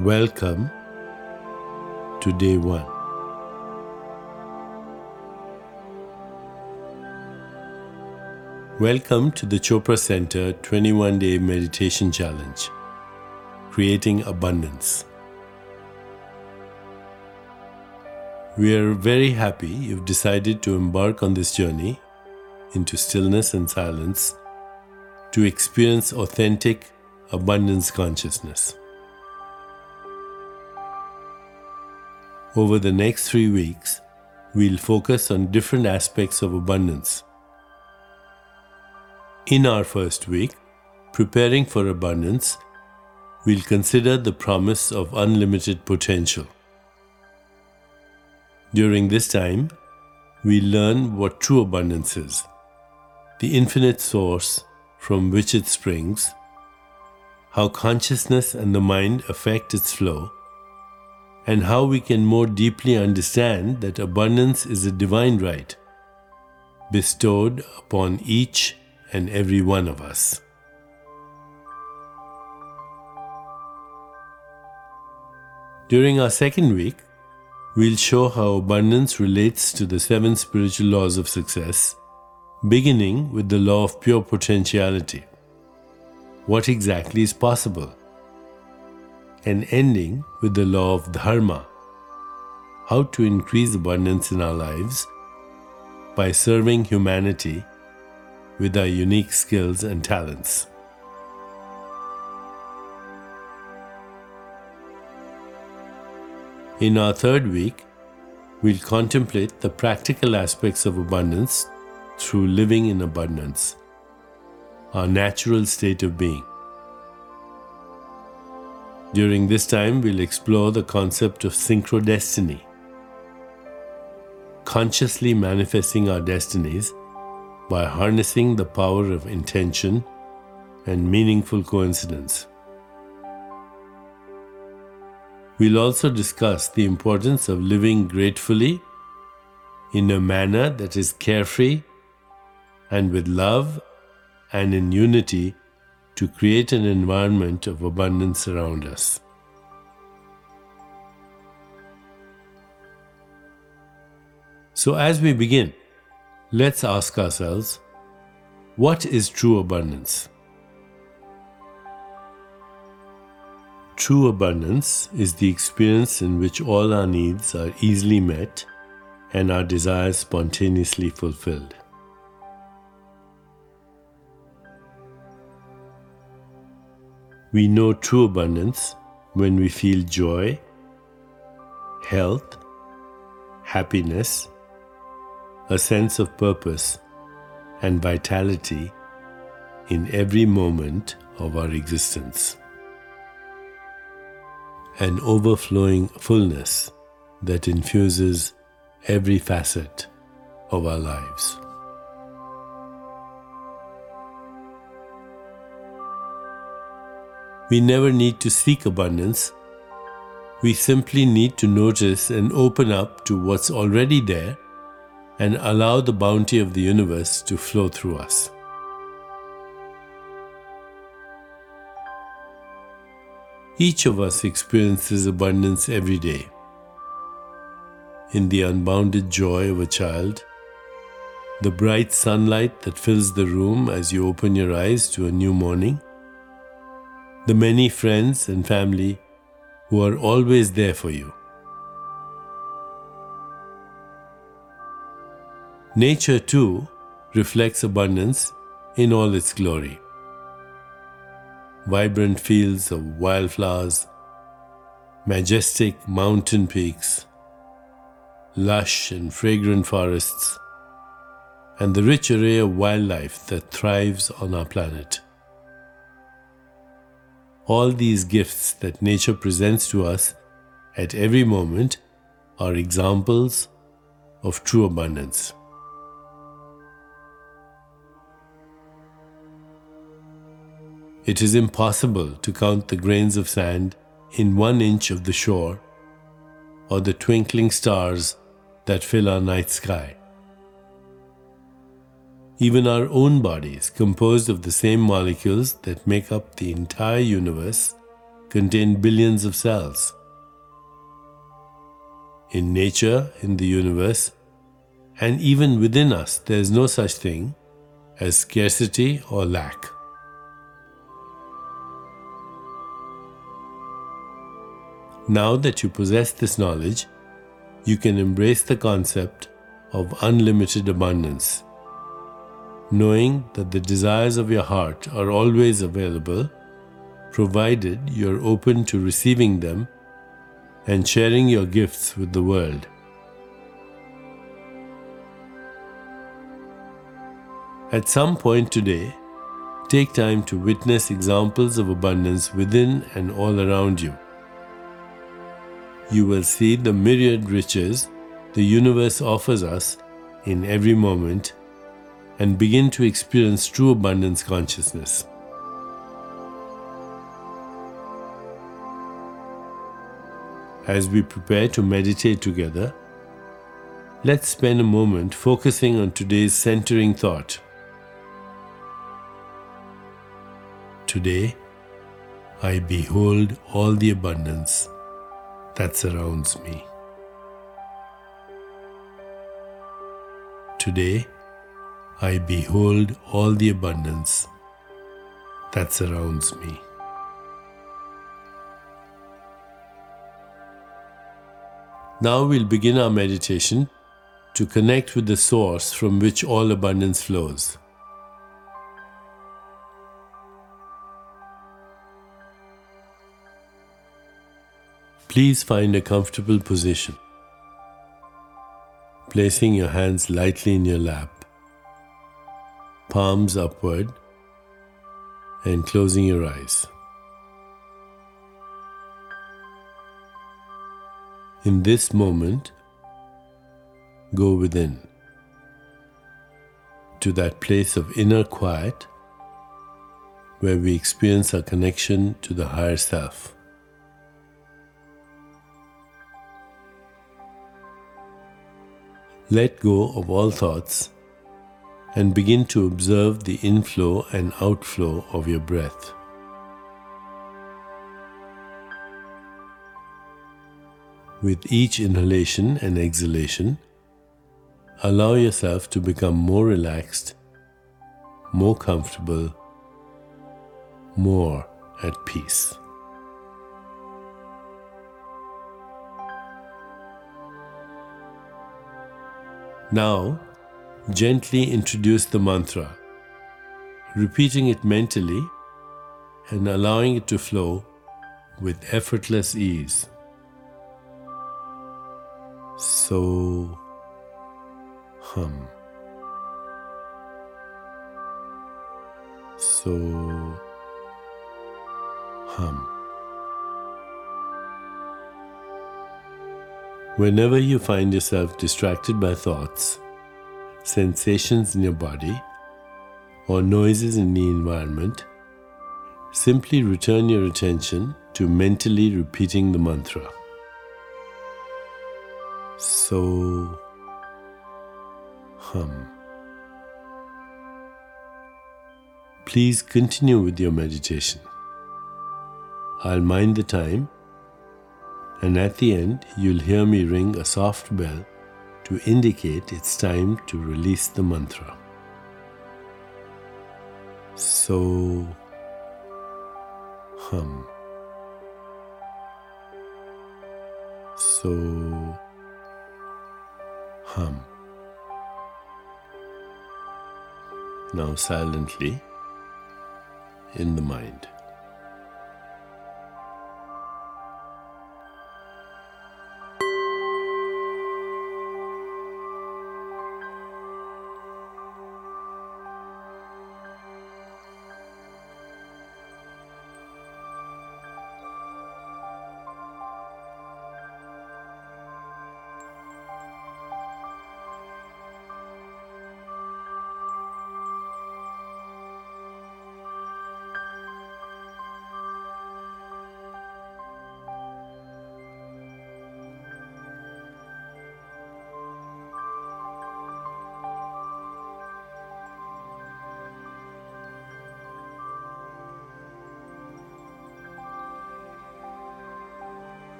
Welcome to day one. Welcome to the Chopra Center 21 Day Meditation Challenge Creating Abundance. We are very happy you've decided to embark on this journey into stillness and silence to experience authentic abundance consciousness. Over the next three weeks, we'll focus on different aspects of abundance. In our first week, preparing for abundance, we'll consider the promise of unlimited potential. During this time, we learn what true abundance is, the infinite source from which it springs, how consciousness and the mind affect its flow, and how we can more deeply understand that abundance is a divine right bestowed upon each and every one of us. During our second week, we'll show how abundance relates to the seven spiritual laws of success, beginning with the law of pure potentiality. What exactly is possible? And ending with the law of dharma how to increase abundance in our lives by serving humanity with our unique skills and talents. In our third week, we'll contemplate the practical aspects of abundance through living in abundance, our natural state of being. During this time, we'll explore the concept of synchrodestiny, consciously manifesting our destinies by harnessing the power of intention and meaningful coincidence. We'll also discuss the importance of living gratefully in a manner that is carefree and with love and in unity to create an environment of abundance around us. So, as we begin, let's ask ourselves what is true abundance? True abundance is the experience in which all our needs are easily met and our desires spontaneously fulfilled. We know true abundance when we feel joy, health, happiness, a sense of purpose, and vitality in every moment of our existence. An overflowing fullness that infuses every facet of our lives. We never need to seek abundance. We simply need to notice and open up to what's already there and allow the bounty of the universe to flow through us. Each of us experiences abundance every day. In the unbounded joy of a child, the bright sunlight that fills the room as you open your eyes to a new morning, the many friends and family who are always there for you. Nature, too, reflects abundance in all its glory. Vibrant fields of wildflowers, majestic mountain peaks, lush and fragrant forests, and the rich array of wildlife that thrives on our planet. All these gifts that nature presents to us at every moment are examples of true abundance. It is impossible to count the grains of sand in one inch of the shore or the twinkling stars that fill our night sky. Even our own bodies, composed of the same molecules that make up the entire universe, contain billions of cells. In nature, in the universe, and even within us, there is no such thing as scarcity or lack. Now that you possess this knowledge, you can embrace the concept of unlimited abundance, knowing that the desires of your heart are always available, provided you're open to receiving them and sharing your gifts with the world. At some point today, take time to witness examples of abundance within and all around you. You will see the myriad riches the universe offers us in every moment and begin to experience true abundance consciousness. As we prepare to meditate together, let's spend a moment focusing on today's centering thought. Today, I behold all the abundance that surrounds me. Today, I behold all the abundance that surrounds me. Now we'll begin our meditation to connect with the source from which all abundance flows. Please find a comfortable position, placing your hands lightly in your lap, palms upward, and closing your eyes. In this moment, go within to that place of inner quiet where we experience our connection to the higher self. Let go of all thoughts and begin to observe the inflow and outflow of your breath. With each inhalation and exhalation, allow yourself to become more relaxed, more comfortable, more at peace. Now, gently introduce the mantra, repeating it mentally and allowing it to flow with effortless ease. So Hum. So Hum. Whenever you find yourself distracted by thoughts, sensations in your body, or noises in the environment, simply return your attention to mentally repeating the mantra. So Hum. Please continue with your meditation. I'll mind the time and at the end, you'll hear me ring a soft bell to indicate it's time to release the mantra. So Hum. So Hum. Now, silently in the mind.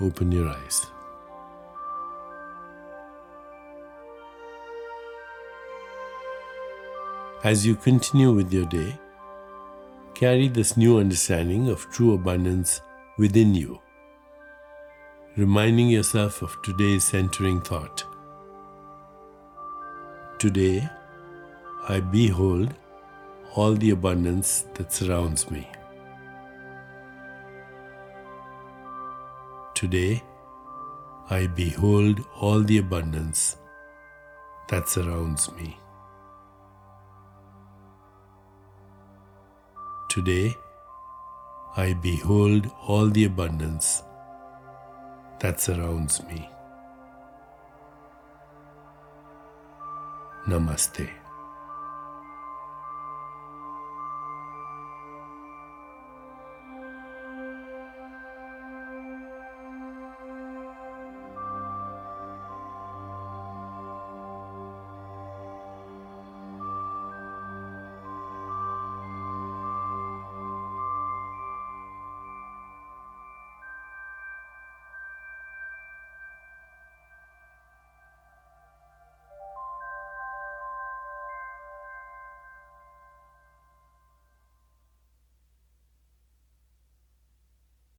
open your eyes. As you continue with your day, carry this new understanding of true abundance within you, reminding yourself of today's centering thought. Today, I behold all the abundance that surrounds me. Today, I behold all the abundance that surrounds me. Today, I behold all the abundance that surrounds me. Namaste.